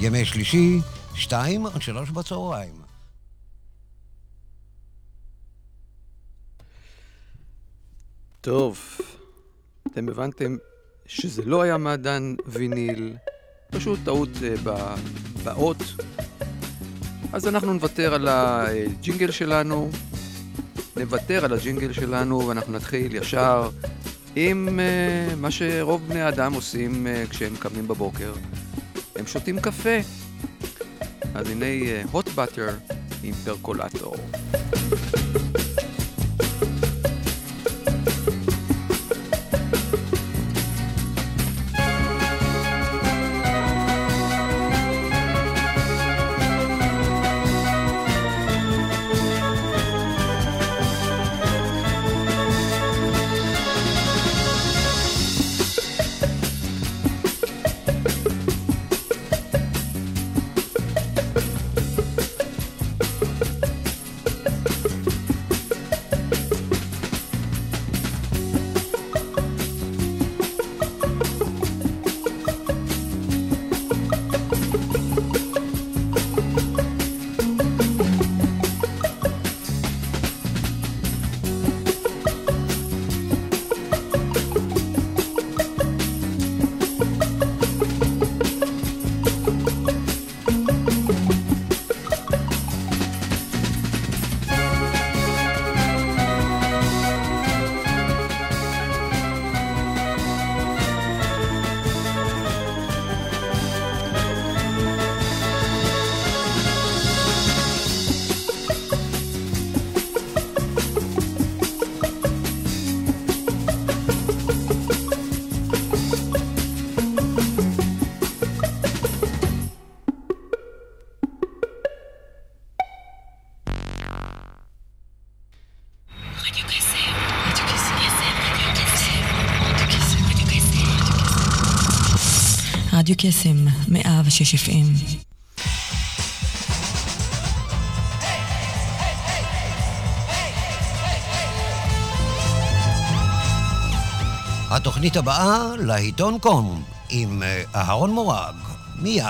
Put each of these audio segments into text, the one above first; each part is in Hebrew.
ימי שלישי, שתיים עד שלוש בצהריים. טוב, אתם הבנתם שזה לא היה מעדן ויניל, פשוט טעות uh, באות. אז אנחנו נוותר על הג'ינגל שלנו, נוותר על הג'ינגל שלנו ואנחנו נתחיל ישר עם uh, מה שרוב בני האדם עושים uh, כשהם קמים בבוקר. הם שותים קפה. אז הנה הוט uh, באטר עם פרקולטור. רדיו קסם, מאה ושש אפים. התוכנית הבאה, לעיתון קום, עם אה, אהרון מורג, מיד.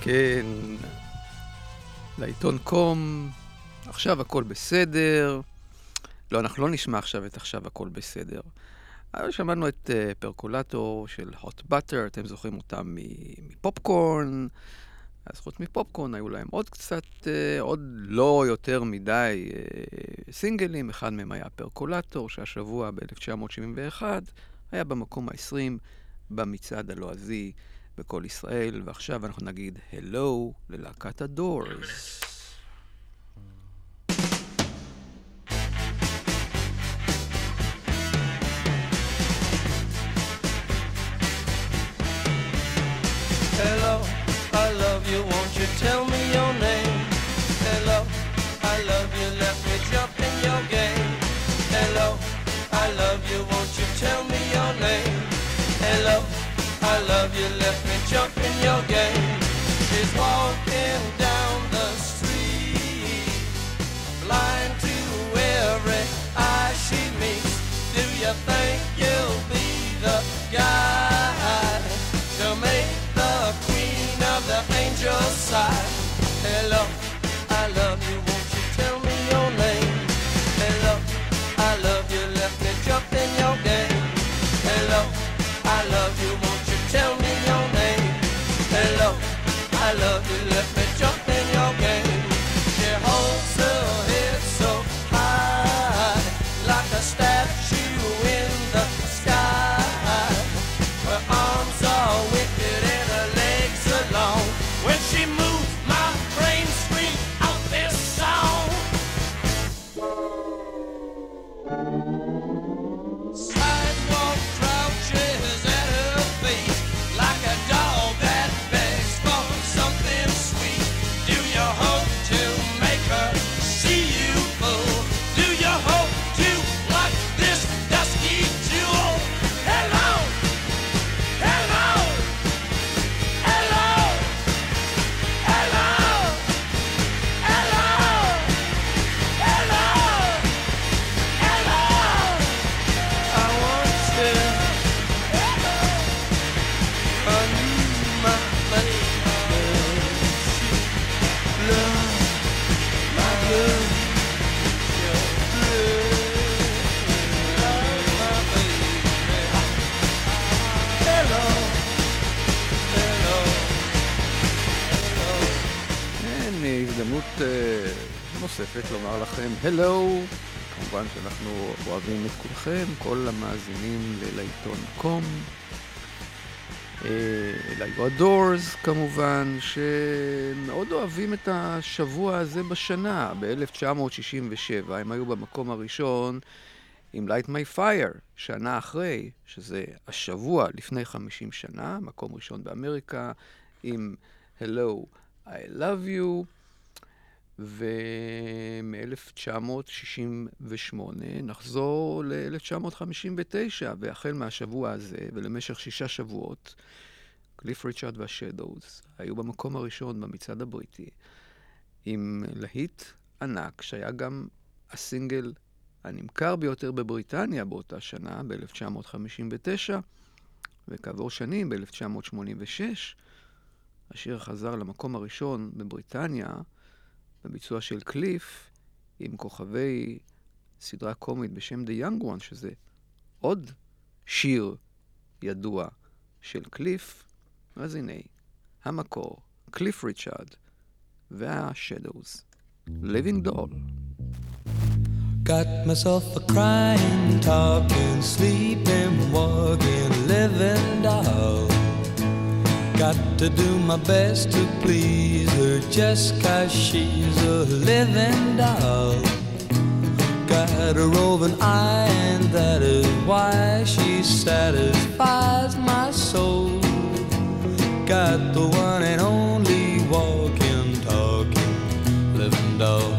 כן, לעיתון קום, עכשיו הכל בסדר. לא, אנחנו לא נשמע עכשיו את עכשיו הכל בסדר. אבל שמענו את uh, פרקולטור של hot butter, אתם זוכרים אותם מפופקורן. אז חוץ מפופקורן היו להם עוד קצת, uh, עוד לא יותר מדי סינגלים. אחד מהם היה פרקולטור, שהשבוע ב-1971 היה במקום ה-20 במצעד הלועזי בכל ישראל, ועכשיו אנחנו נגיד הלו ללהקת הדורס. Love you, left me jump אוהבים את כולכם, כל המאזינים לעיתון קום. אליי הדורס כמובן, שמאוד אוהבים את השבוע הזה בשנה. ב-1967 הם היו במקום הראשון עם Light My Fire, שנה אחרי, שזה השבוע לפני 50 שנה, מקום ראשון באמריקה, עם Hello, I Love You. ומ-1968 נחזור ל-1959, והחל מהשבוע הזה, ולמשך שישה שבועות, קליף ריצ'רד והשדוס היו במקום הראשון במצעד הבריטי, עם להיט ענק, שהיה גם הסינגל הנמכר ביותר בבריטניה באותה שנה, ב-1959, וכעבור שנים, ב-1986, השיר חזר למקום הראשון בבריטניה, בביצוע של קליף, עם כוכבי סדרה קומית בשם The Young One, שזה עוד שיר ידוע של קליף. אז הנה, המקור, קליף ריצ'רד והשדוws, Living Doll. Got myself a crying, talking, sleeping, walking, living doll. Got to do my best to please her just cause she's a living doll. Got a roving eye, and that is why she satisfies my soul. Got the one and only walking, talking, living doll.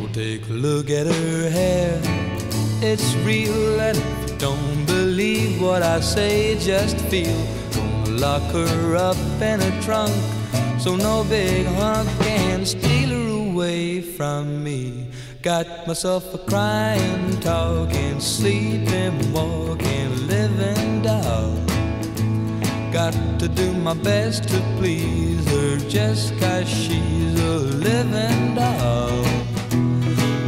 Well, take a look at her hair, it's real, and if you don't believe what I say, just feel lock her up in a trunk so no big hunk can steal her away from me. Got myself a crying, talking, sleeping, walking, living doll. Got to do my best to please her just cause she's a living doll.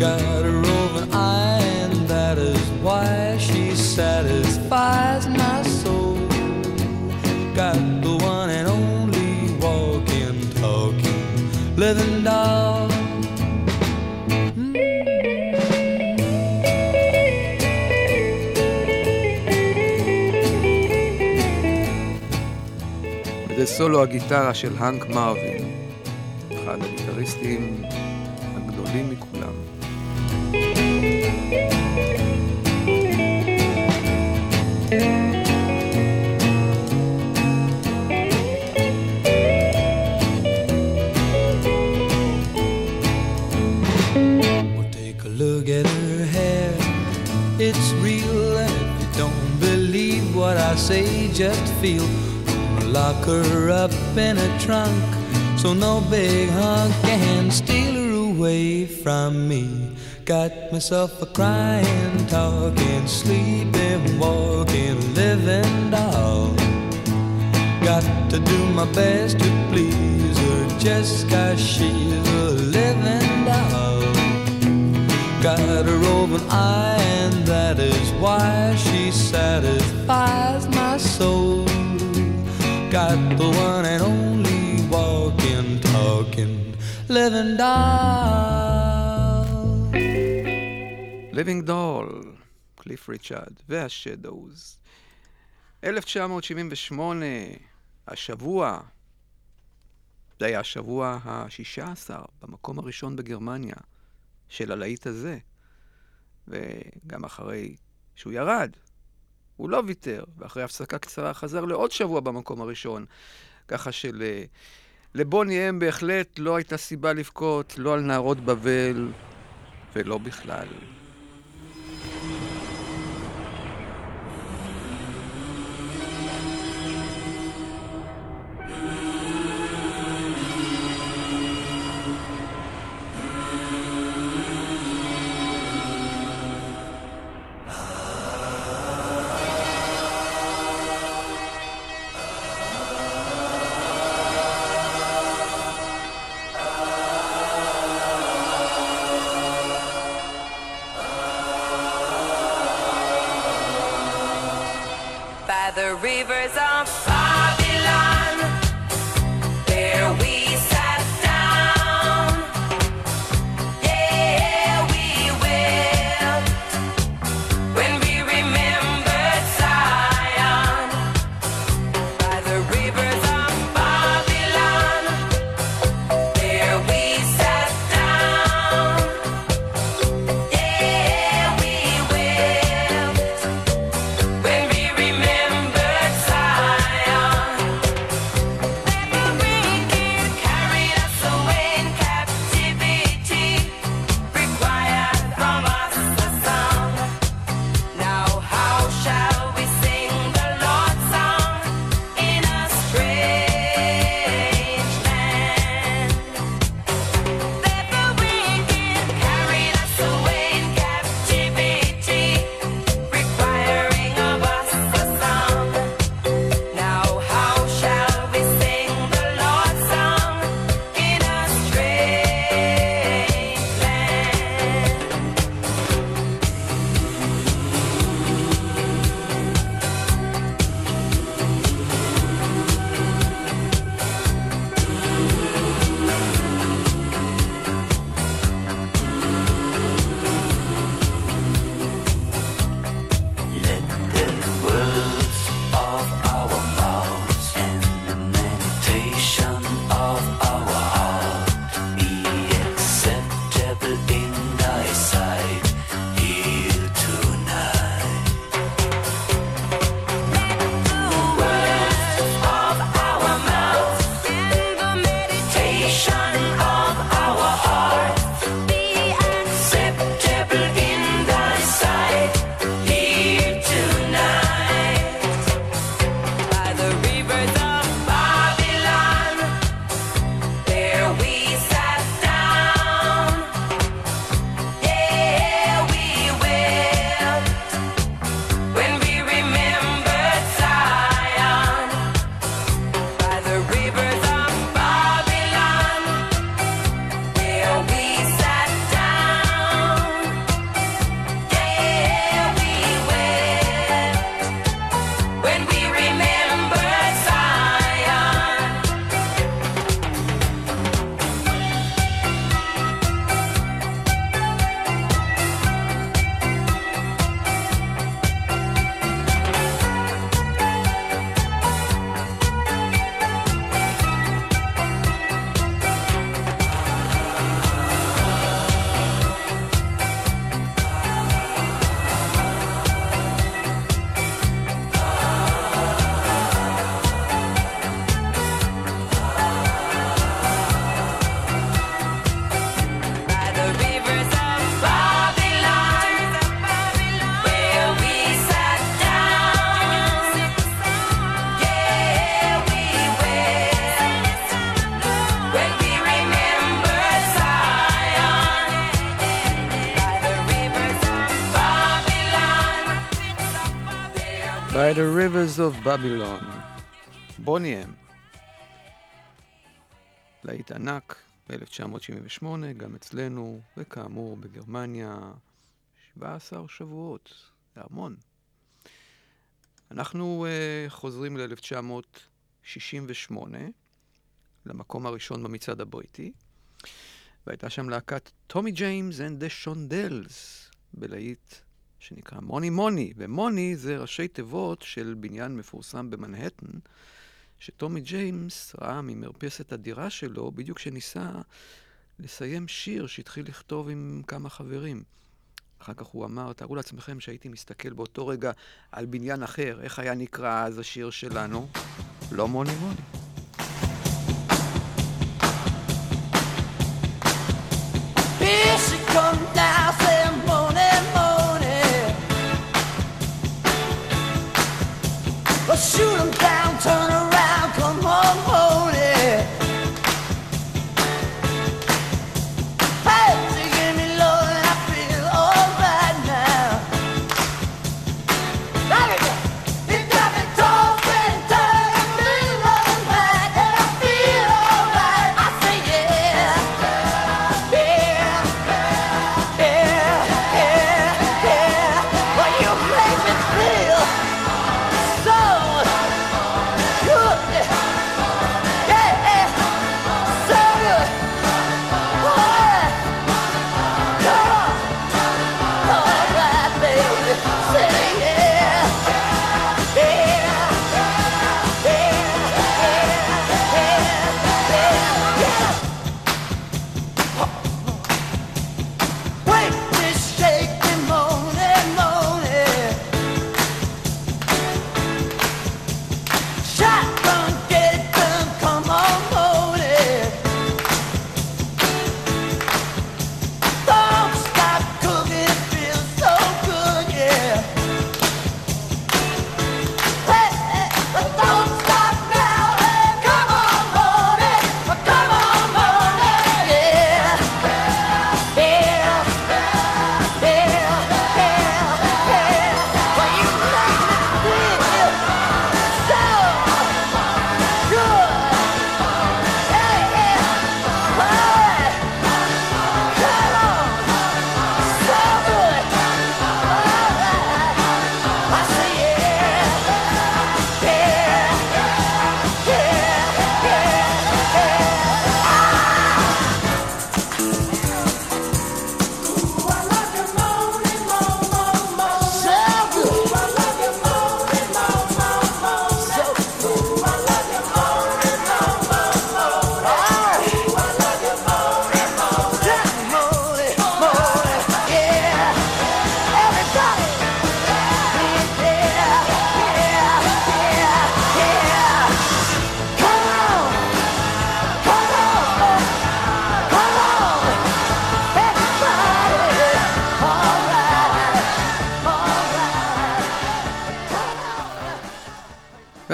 Got a roving eye, and that is why she satisfies my soul got the one and only walking, talking, living doll. זה סולו הגיטרה של האנק מרווין, אחד הגיטריסטים הגדולים מכולם. Say, just feel. Lock her up in a trunk so no big hunk can steal her away from me. Got myself a crying, talking, sleeping, walking, living doll. Got to do my best to please her just cause she's a living. Got a roving eye, and that is why she satisfies my soul. Got the one and only walking, talking, living doll. Living Doll, קליף ריצ'רד והשדוws. 1978, השבוע, זה היה השבוע ה-16 במקום הראשון בגרמניה של הלהיט הזה. וגם אחרי שהוא ירד, הוא לא ויתר, ואחרי הפסקה קצרה חזר לעוד שבוע במקום הראשון. ככה שלבוני אם בהחלט לא הייתה סיבה לבכות, לא על נערות בבל ולא בכלל. Babylon. בוני אם. להיט ענק, ב-1978, גם אצלנו, וכאמור בגרמניה, 17 שבועות, זה המון. אנחנו uh, חוזרים ל-1968, למקום הראשון במצעד הבריטי, והייתה שם להקת Tommy James and the Shondells, בלהיט שנקרא מוני מוני, ומוני זה ראשי תיבות של בניין מפורסם במנהטן, שטומי ג'יימס ראה ממרפסת הדירה שלו בדיוק כשניסה לסיים שיר שהתחיל לכתוב עם כמה חברים. אחר כך הוא אמר, תארו לעצמכם שהייתי מסתכל באותו רגע על בניין אחר, איך היה נקרא אז השיר שלנו? לא מוני מוני. Come down, saying morning, morning. Shoot 'em down, turn around,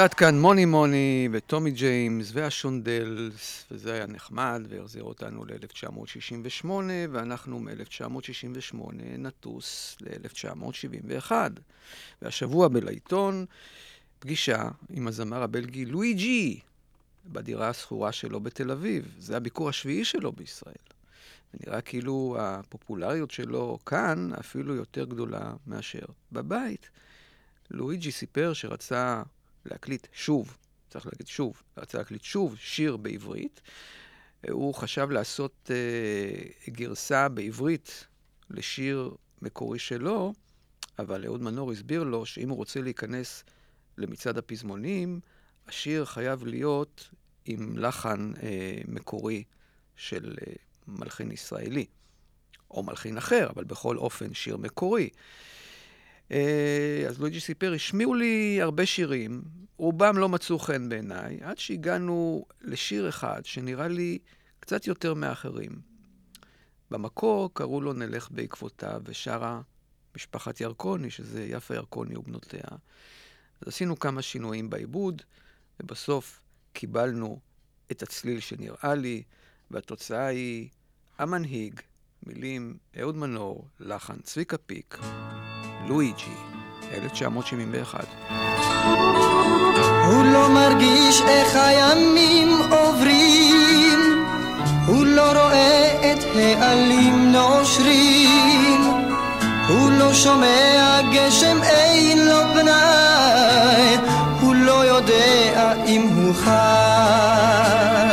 ועד כאן מוני מוני וטומי ג'יימס והשונדלס, וזה היה נחמד והחזיר אותנו ל-1968, ואנחנו מ-1968 נטוס ל-1971. והשבוע בלעיתון, פגישה עם הזמר הבלגי לואי ג'י, בדירה השכורה שלו בתל אביב. זה הביקור השביעי שלו בישראל. ונראה כאילו הפופולריות שלו כאן אפילו יותר גדולה מאשר בבית. לואיג'י סיפר שרצה להקליט שוב, צריך להגיד שוב, רצה להקליט שוב שיר בעברית. הוא חשב לעשות אה, גרסה בעברית לשיר מקורי שלו, אבל אהוד מנור הסביר לו שאם הוא רוצה להיכנס למצעד הפזמונים, השיר חייב להיות עם לחן אה, מקורי של אה, מלחין ישראלי, או מלחין אחר, אבל בכל אופן שיר מקורי. אה, אז לואיג'י סיפר, השמיעו לי הרבה שירים, רובם לא מצאו חן בעיניי, עד שהגענו לשיר אחד שנראה לי קצת יותר מאחרים. במקור קראו לו נלך בעקבותיו, ושרה משפחת ירקוני, שזה יפה ירקוני ובנותיה. אז עשינו כמה שינויים בעיבוד, ובסוף קיבלנו את הצליל שנראה לי, והתוצאה היא המנהיג, מילים אהוד מנור, לחן צביקה פיק, לואיג'י. 1971. הוא לא מרגיש איך הימים עוברים, הוא לא רואה את העלים נושרים, הוא לא שומע גשם אין לו פנאי, הוא לא יודע אם הוא חי.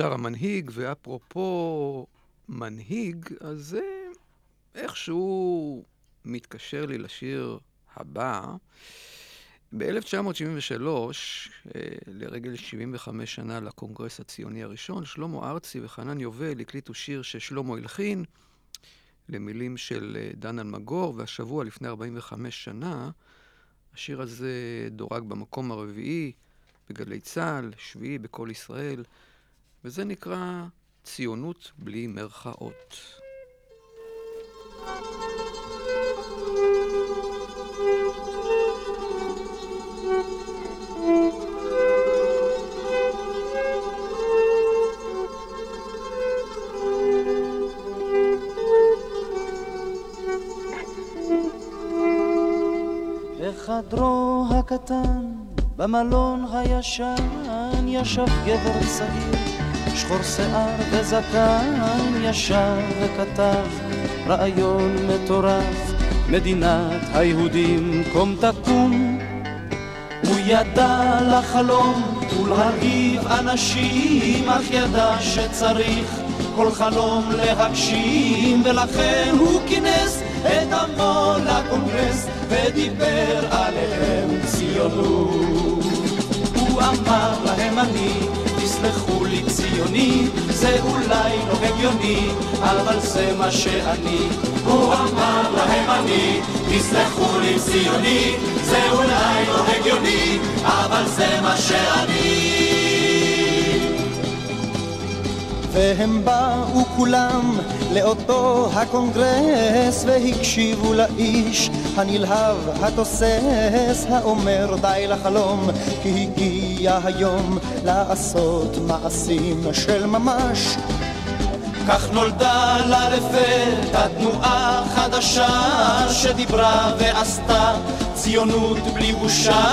ששר המנהיג, ואפרופו מנהיג, אז זה איכשהו מתקשר לי לשיר הבא. ב-1973, אה, לרגל 75 שנה לקונגרס הציוני הראשון, שלמה ארצי וחנן יובל הקליטו שיר ששלמה הלחין למילים של אה, דן אלמגור, והשבוע לפני 45 שנה, השיר הזה דורג במקום הרביעי בגלי צה"ל, שביעי בקול ישראל, וזה נקרא ציונות בלי מרכאות. בחדרו הקטן, במלון הישן, ישב גבר צעיר, שחור שיער וזקן, ישב וכתב רעיון מטורף, מדינת היהודים קום תקום. הוא ידע לחלום ולהרגיב אנשים, אך ידע שצריך כל חלום להגשים, ולכן הוא כינס את עמו לקונגרס ודיבר עליהם ציונות. הוא אמר להם אני, תסלחו לי ציוני, זה אולי לא הגיוני, אבל זה מה שאני. הוא אמר להם אני, תסלחו לי ציוני, זה אולי לא הגיוני, אבל זה מה שאני. והם באו כולם לאותו הקונגרס והקשיבו לאיש הנלהב התוסס האומר די לחלום כי הגיע היום לעשות מעשים של ממש. כך נולדה לה לפתע תנועה חדשה שדיברה ועשתה ציונות בלי בושה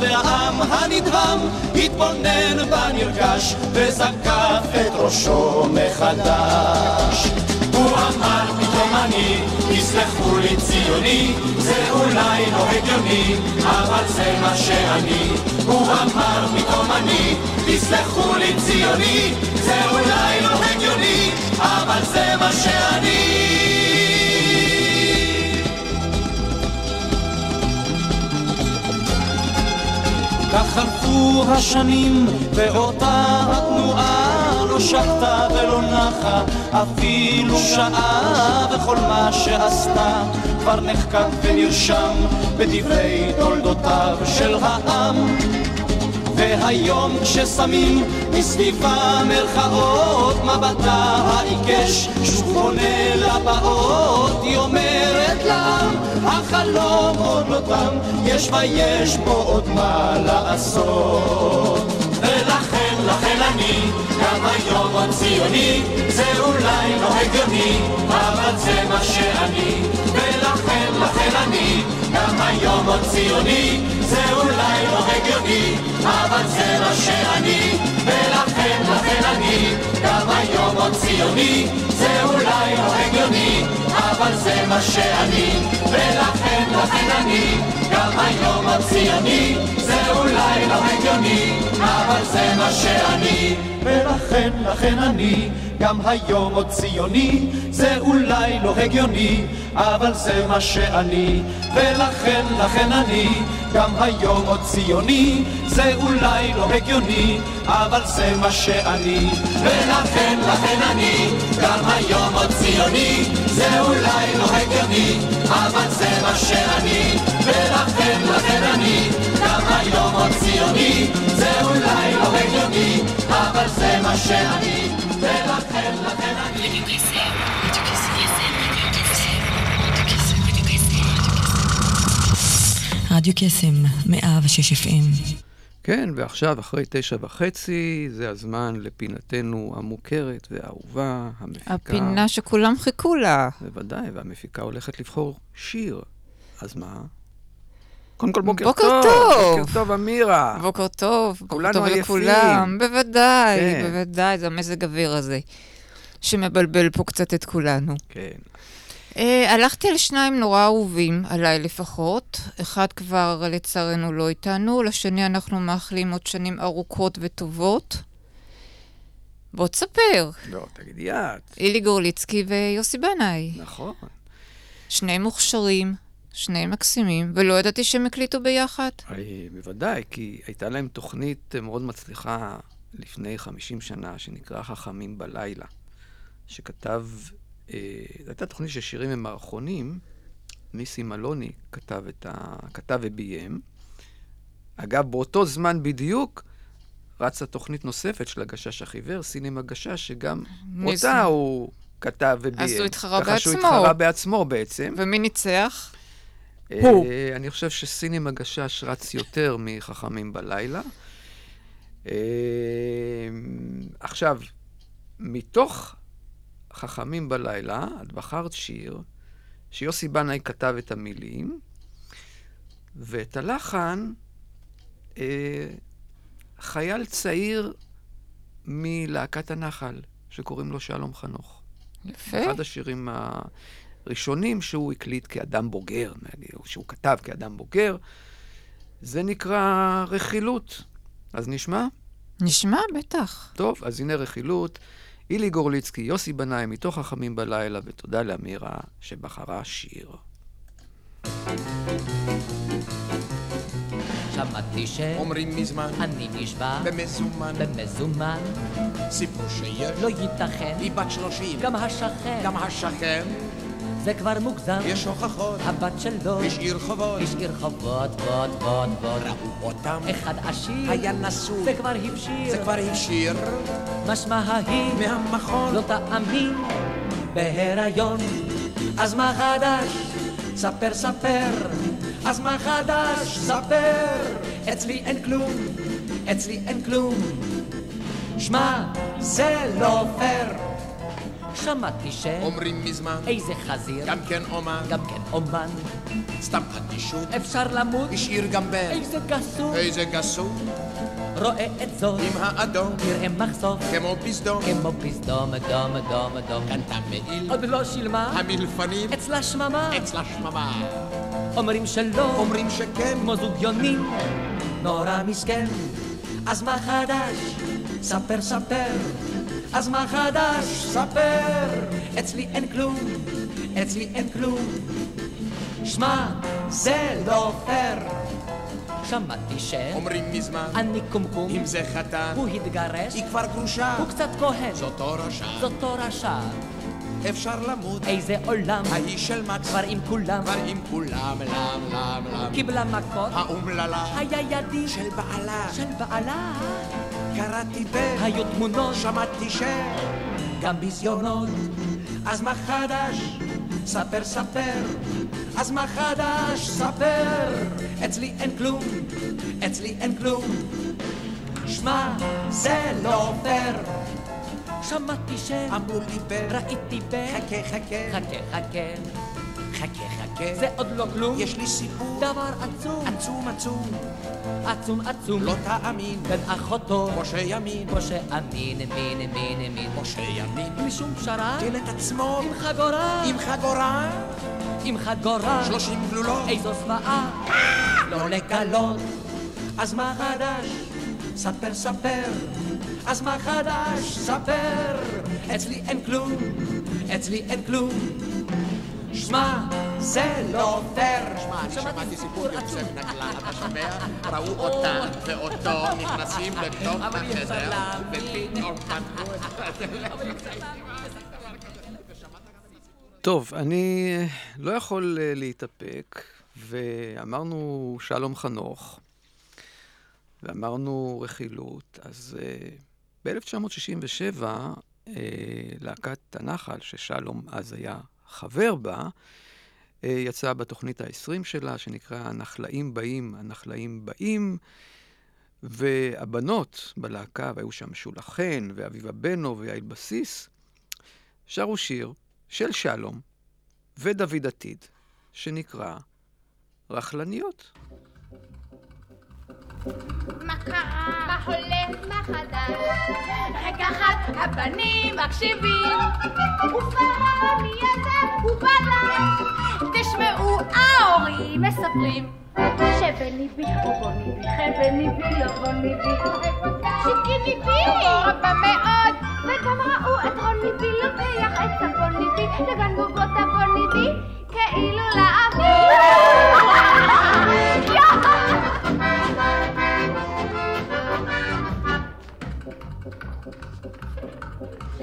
והעם הנדהם התבונן בנרגש וזקף את ראשו מחדש הוא אמר פתאום אני תסלחו לי ציוני, זה אולי לא הגיוני, אבל זה מה שאני. הוא אמר פתאום אני, תסלחו לי ציוני, זה אולי לא הגיוני, אבל זה מה שאני. כך חלפו השנים, ואותה התנועה לא שקטה ולא נחה, אפילו שעה, וכל מה שעשתה כבר נחקק ונרשם בדברי תולדותיו של העם. והיום כששמים מסביבה מרכאות מבטה העיקש שוב פונה לבאות היא אומרת לעם החלום עוד לא תם יש ויש פה עוד מה לעשות. ולכן, לכן אני היום עוד ציוני זה אולי לא הגיוני אבל זה מה שאני ולכן, לכן אני גם היום עוד ציוני זה אולי לא הגיוני אבל זה מה שאני ולכן, לכן אני גם היום עוד ציוני זה אולי לא הגיוני אבל זה מה שאני ולכן, עוד ציוני זה אולי לא הגיוני אבל זה מה שאני. ולכן, לכן אני גם היום עוד ציוני זה אולי לא הגיוני אבל זה מה שאני. ולכן, לכן אני גם היום עוד ציוני זה אולי לא הגיוני אבל זה מה שאני ולכן, לכן אני גם היום עוד ציוני זה אולי לא הגיוני אבל זה מה שאני ולכן, לכן אני גם היום עוד ציוני זה אולי לא הגיוני אבל זה מה שאני ולכן, לכן אני רדיו קסם, 106 FM. כן, ועכשיו, אחרי תשע וחצי, זה הזמן לפינתנו המוכרת והאהובה, המפיקה. הפינה שכולם חיכו לה. בוודאי, והמפיקה הולכת לבחור שיר. אז מה? קודם כל, בוקר, בוקר טוב. טוב. בוקר טוב, אמירה. בוקר טוב, בוקר טוב עייפים. לכולם. בוודאי, כן. בוודאי, זה המזג אוויר הזה, שמבלבל פה קצת את כולנו. כן. Uh, הלכתי על שניים נורא אהובים, עליי לפחות. אחד כבר לצערנו לא איתנו, לשני אנחנו מאחלים עוד שנים ארוכות וטובות. בוא תספר, לא, תגידי את. אילי גורליצקי ויוסי בנאי. נכון. שניהם מוכשרים, שניהם מקסימים, ולא ידעתי שהם הקליטו ביחד. אה, בוודאי, כי הייתה להם תוכנית אה, מאוד מצליחה לפני 50 שנה, שנקרא חכמים בלילה, שכתב, זו הייתה תוכנית של שירים ומערכונים, ניסים אלוני כתב, את ה, כתב וביים. אגב, באותו זמן בדיוק רצה תוכנית נוספת של הגשש החיוור, סינמה גשש, שגם ניסים. אותה הוא כתב וביים. אז הוא התחרה ככה שהוא בעצמו. התחרה בעצמו בעצם. ומי ניצח? הוא. אני חושב שסינים הגשש רץ יותר מחכמים בלילה. אה, עכשיו, מתוך חכמים בלילה, את בחרת שיר שיוסי בנאי כתב את המילים, ואת הלחן אה, חייל צעיר מלהקת הנחל, שקוראים לו שלום חנוך. יפה. אחד השירים הראשונים שהוא הקליט כאדם בוגר, שהוא כתב כאדם בוגר, זה נקרא רכילות. אז נשמע? נשמע, בטח. טוב, אז הנה רכילות. אילי גורליצקי, יוסי בנאי, מתוך חכמים בלילה, ותודה לאמירה שבחרה שיר. שמעתי אומרים מזמן, שאני נשבע במזומן, במזומן, סיפרו שיש, לא ייתכן, היא בת שלושים, גם השכן, גם השכן, זה כבר מוגזם, יש הוכחות, הבת שלו. השאיר חובות, השאיר חובות, בוד, בוד, בוד, ראו אותם, אחד עשיר, היה נשוי, זה כבר הבשיר, זה כבר השאיר, משמע ההיא, מהמכון, לא תאמין, בהיריון, אז מה חדש? ספר, ספר, אז מה חדש? ספר, אצלי אין כלום, אצלי אין כלום. שמע, זה לא פייר. שמעתי ש... אומרים מזמן, איזה חזיר, גם כן אומן, גם כן אומן, סתם אדישות, אפשר למות, השאיר גם בן, איזה גסות, איזה גסות, רואה את זאת, עם האדום, תראה מחשוף, כמו פסדום, כמו פסדום, דום, דום, דום, דום. מעיל, עוד לא שילמה, המלפנים, אצלה שממה, אצלה שממה. אומרים שלא, אומרים שכן, כמו זוג יונים, נורא מסכן. אז מה חדש? ספר, ספר. אז מה חדש? ספר. אצלי אין כלום, אצלי אין כלום. שמע, זה לא פייר. שמעתי ש... אומרים מזמן, אני קומקום, אם זה חתן, הוא התגרש, היא כבר גרושה, הוא קצת כהן, זאת תורשה, זאת תורשה. אפשר למות, איזה עולם, האיש של מקס, כבר עם כולם, כבר עם כולם, לם, לם, לם. קיבלה מכות, האומללה. היה ידי. של בעלה, של בעלה, קראתי ב... היו תמונות, שמעתי ש... גם ביזיונות, אז מה חדש? ספר, ספר. אז מה חדש? ספר. אצלי אין כלום, אצלי אין כלום. שמע, זה לא פייר. שמעתי ש... אמרו לי ב... ראיתי ב... חכה, חכה. חכה, חכה. חכה, חכה. זה עוד לא כלום. יש לי סיפור דבר עצום, עצום עצום. עצום עצום. לא תאמין. בן אחותו, משה ימין. משה אמין, אמין, אמין, אמין. משה ימין. בלי שום פשרה, טיל את עצמו. עם חגורה, עם חגורה. עם חגורה. שלושים גלולות. איזו זוועה, לא לגלות. אז מה חדש? ספר, ספר. אז מה חדש? ספר. אצלי אין כלום, אצלי אין כלום. שמע, זה לא פייר. שמע, אני שמעתי סיפור יוצא מן הכלל, אתה שומע? ראו אותה ואותו נכנסים לתוך החדר. ופתאום פתחו את טוב, אני אה, לא יכול אה, להתאפק, ואמרנו שלום חנוך, ואמרנו רכילות, אז ב-1967, להקת הנחל, ששלום אז היה חבר בה, אה, יצאה בתוכנית ה-20 שלה, שנקרא הנחלאים באים, הנחלאים באים, והבנות בלהקה, והיו שם שולה חן, ואביבה בנו, ויעל בסיס, שרו שיר של שלום ודוד עתיד, שנקרא רכלניות. מה קרה? מה הולך? מה חדש? רגע אחד הבנים מקשיבים. ופרעוני הזה הוא בלש תשמעו ההורים מספרים. שבני בי או בוני בי חבני בי לא בוני בי שקיני בי רבה מאוד. וגם ראו את רוני בי לוקח את הבוני בי לגן בובות הבוני בי כאילו לאוויר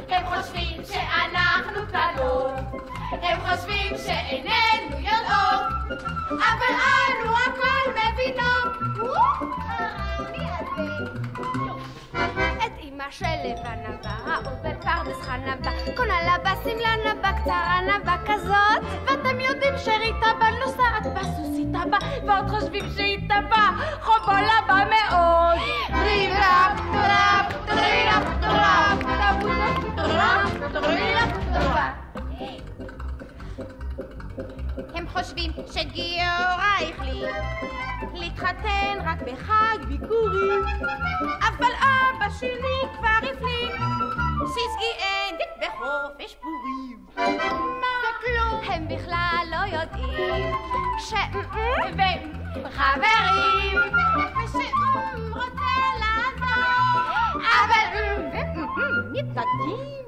הם חושבים שאנחנו קטנות, הם חושבים שאיננו יודעות, אבל אנו הכל מבינות. את אמא של לבנה באה ובפרדס חנה בה, קונה לה בשמלה נבה קצרה נבה כזאת, ואתם יודעים שריטה בה נוסעת בסוסיתה בה, ועוד חושבים שאיתה בה חובולה בה מאוד. טרירפ טראפ טרירפ טראפ. טראפ טראפ טרירפ טראפ הם חושבים שגיורא החליט להתחתן רק בחג ביקורים אבל אבא שלי כבר הפליט שיזגי אין בחופש פורים הם בכלל לא יודעים ש... חברים. ושאום רוצה לעזור. אבל מתנגדים.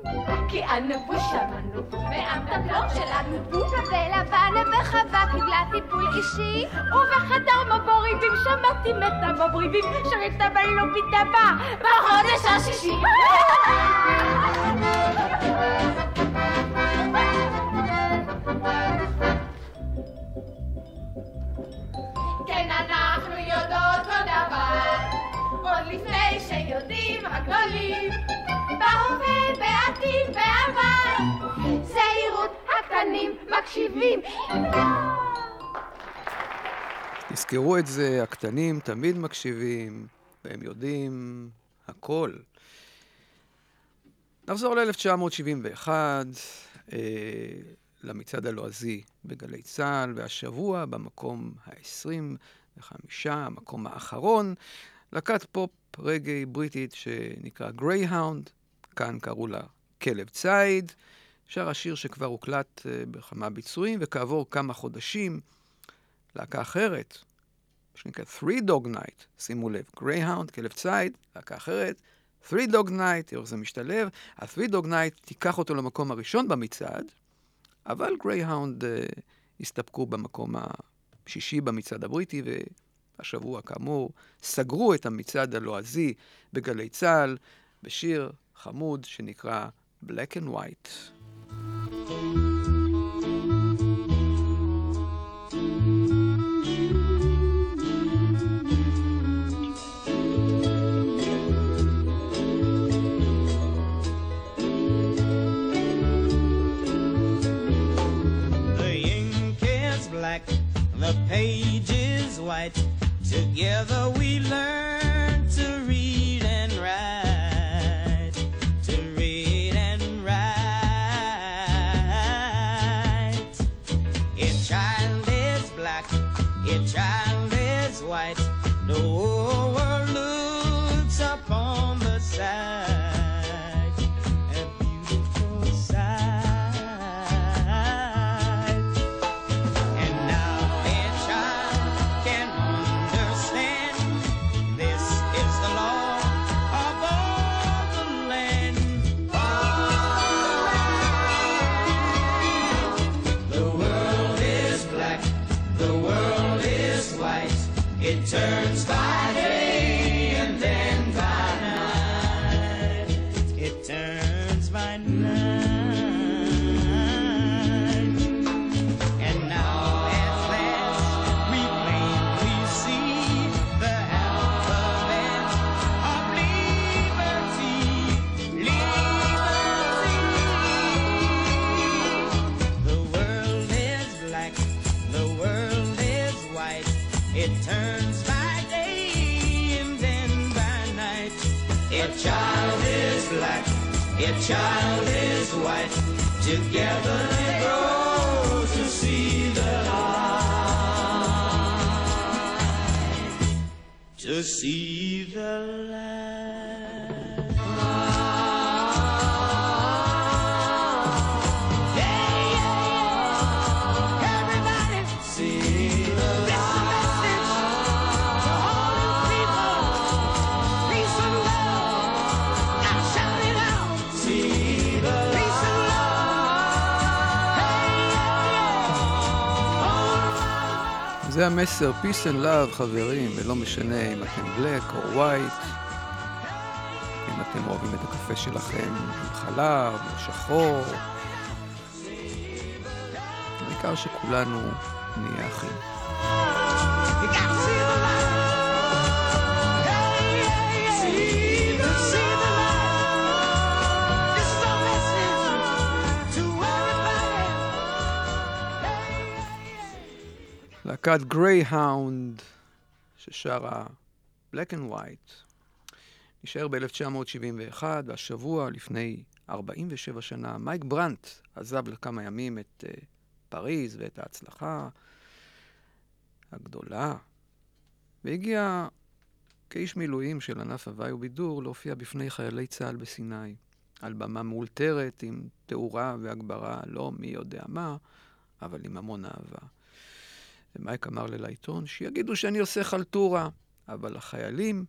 כי אנו שמענו והמטפלות שלנו בו ולבן בחווה קיבלה טיפול אישי. ובחדר מבוריבים שמעתי מתה מבריבים שריטה בלא פיתה בה בחודש השישי כן אנחנו יודעות כל דבר עוד לפני שיודעים הגדולים בהווה, בעתיד, בעבר. זהירות הקטנים מקשיבים. תזכרו את זה, הקטנים תמיד מקשיבים, והם יודעים הכל. נחזור ל-1971, אה, למצעד הלועזי בגלי צה"ל, והשבוע במקום ה-25, המקום האחרון, להקת פופ רגאיי בריטית שנקרא גרייהאונד, כאן קראו לה כלב ציד. שר השיר שכבר הוקלט אה, בכמה ביצועים, וכעבור כמה חודשים, להקה אחרת, שנקרא Three Dog Night, שימו לב, גרייהאונד, כלב ציד, להקה אחרת, Three Dog Night, איך זה משתלב, ה-Three Dog Night תיקח אותו למקום הראשון במצעד, אבל גרייהאונד אה, הסתפקו במקום השישי במצעד הבריטי, והשבוע, כאמור, סגרו את המצעד הלועזי בגלי צה"ל, בשיר חמוד שנקרא Black and White. Page is white. Together we learn המסר, peace and love, חברים, ולא משנה אם אתם בלק או ווייט, אם אתם אוהבים את הקפה שלכם עם חלב או שחור. העיקר שכולנו נהיה אחים. להקת גרייהאונד, ששרה Black and White, נשאר ב-1971, והשבוע, לפני 47 שנה, מייק ברנט עזב לכמה ימים את אה, פריז ואת ההצלחה הגדולה, והגיע כאיש מילואים של ענף הוואי ובידור להופיע בפני חיילי צה"ל בסיני, על במה מאולתרת עם תאורה והגברה, לא מי יודע מה, אבל עם המון אהבה. ומייק אמר לי לעיתון, שיגידו שאני עושה חלטורה, אבל לחיילים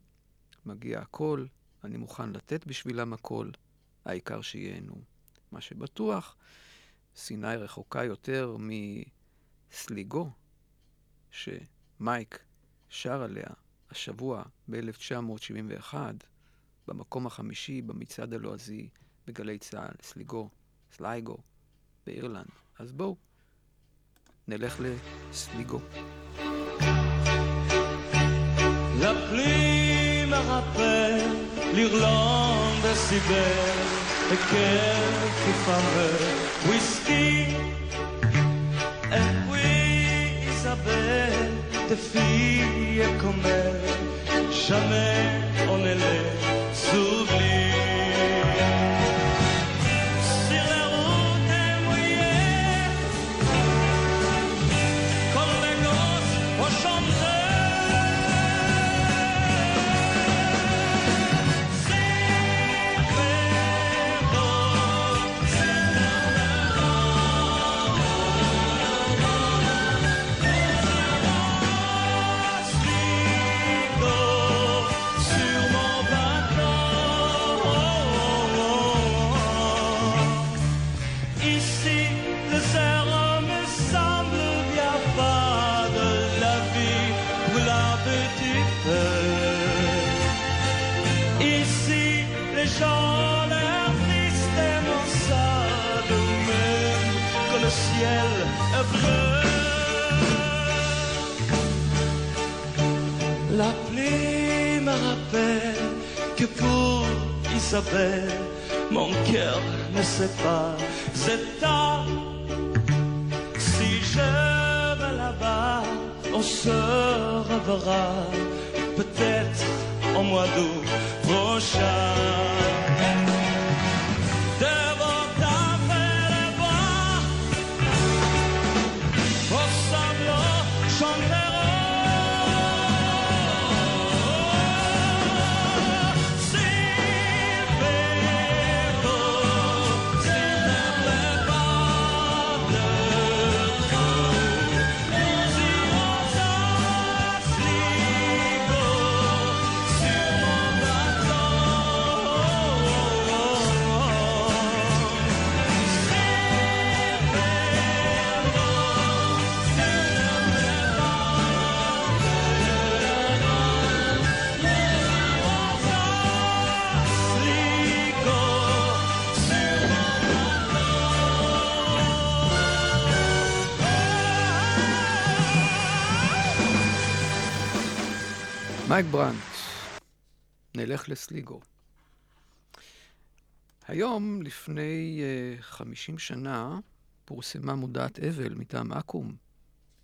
מגיע הכל, אני מוכן לתת בשבילם הכל, העיקר שייהנו. מה שבטוח, סיני רחוקה יותר מסליגו, שמייק שר עליה השבוע ב-1971, במקום החמישי במצעד הלועזי בגלי צה"ל, סליגו, סלייגו, באירלנד. אז בואו, נלך לסליגו. La pluie me rappelle l'Irlande de si belle et quelques fameux whisky. Et puis Isabelle, des filles comme elle, jamais on ne les oublie. מייק ברנט, נלך לסליגו. היום, לפני אה, 50 שנה, פורסמה מודעת אבל מטעם אקו"ם,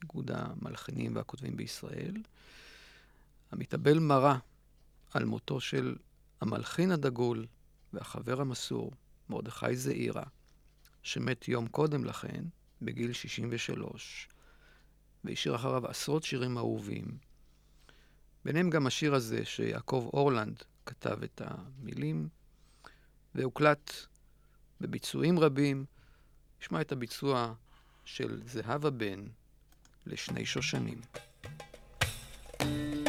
איגוד המלחינים והכותבים בישראל, המתאבל מרה על מותו של המלחין הדגול והחבר המסור, מרדכי זעירה, שמת יום קודם לכן, בגיל 63, והשאיר אחריו עשרות שירים אהובים, ביניהם גם השיר הזה שיעקב אורלנד כתב את המילים, והוקלט בביצועים רבים. נשמע את הביצוע של זהבה בן לשני שושנים. thank you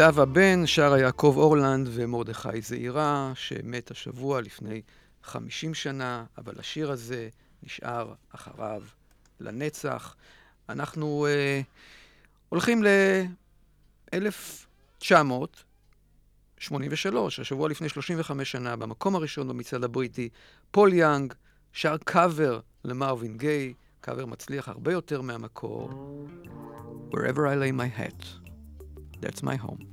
זהבה בן שרה יעקב אורלנד ומרדכי זעירה, שמת השבוע לפני 50 שנה, אבל השיר הזה נשאר אחריו לנצח. אנחנו אה, הולכים ל-1983, השבוע לפני 35 שנה, במקום הראשון במצעד הבריטי, פול יאנג שר קאבר למרווין גיי, קאבר מצליח הרבה יותר מהמקור. Wherever I lay my hat. That's my home.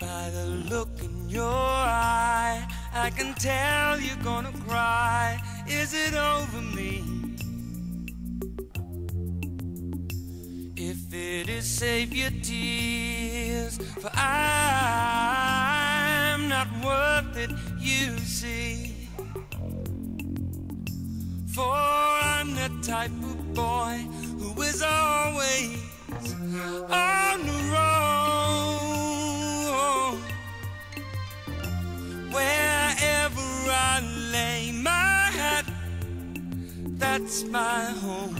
By the look in your eye, I can tell you're gonna cry. Is it over me? If it is, save your tears, for I'm not worth it, you see. For I'm the type of boy who is always on the road. Wherever I lay my hat, that's my home.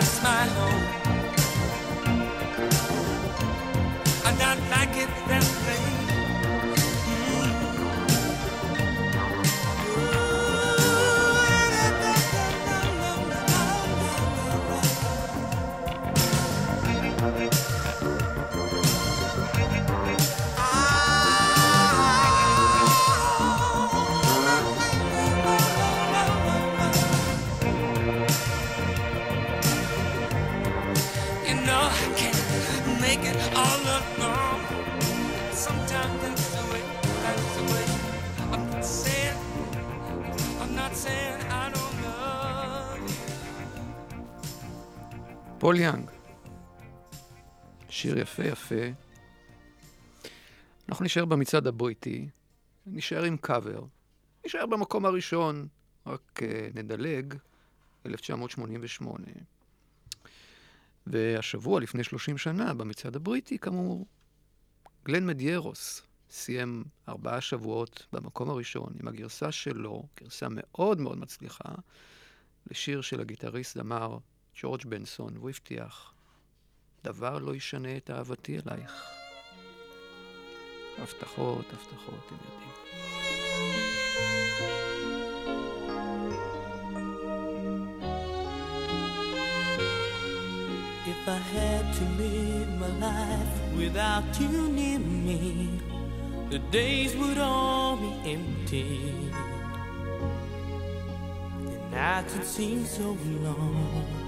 It's my home. פול יאנג. שיר יפה יפה. אנחנו נשאר במצעד הבריטי, נשאר עם קאבר, נשאר במקום הראשון, רק uh, נדלג, 1988. והשבוע, לפני 30 שנה, במצעד הבריטי, כאמור, גלן מדיירוס סיים ארבעה שבועות במקום הראשון עם הגרסה שלו, גרסה מאוד מאוד מצליחה, לשיר של הגיטריסט זמר ג'ורג' בנסון, והוא הבטיח, דבר לא ישנה את אהבתי אלייך. הבטחות, הבטחות, אתם יודעים. If I had to live my life without you near me, the days would all be empty. The nights would seem so long.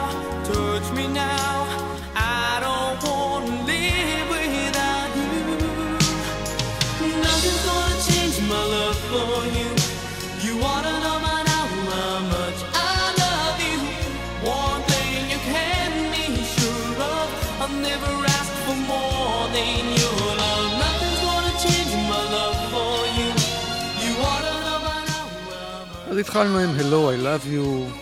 התחלנו עם Hello, I love you,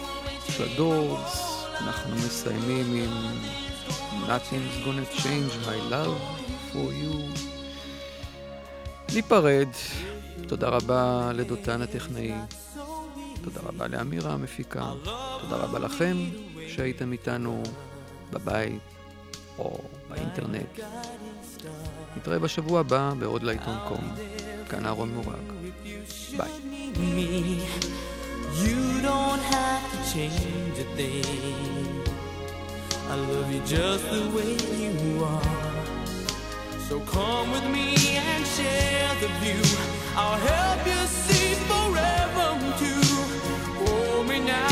של הדורס, אנחנו מסיימים עם Nothing's gonna change my love for you. ניפרד, תודה רבה לדותן הטכנאי, תודה רבה לאמירה המפיקה, תודה רבה לכם שהייתם איתנו בבית או באינטרנט. נתראה בשבוע הבא בעוד לעיתון קום. כאן אהרון מורג. ביי. You don't have to change a thing. I love you just the way you are. So come with me and share the view. I'll help you see forever too. Hold me now,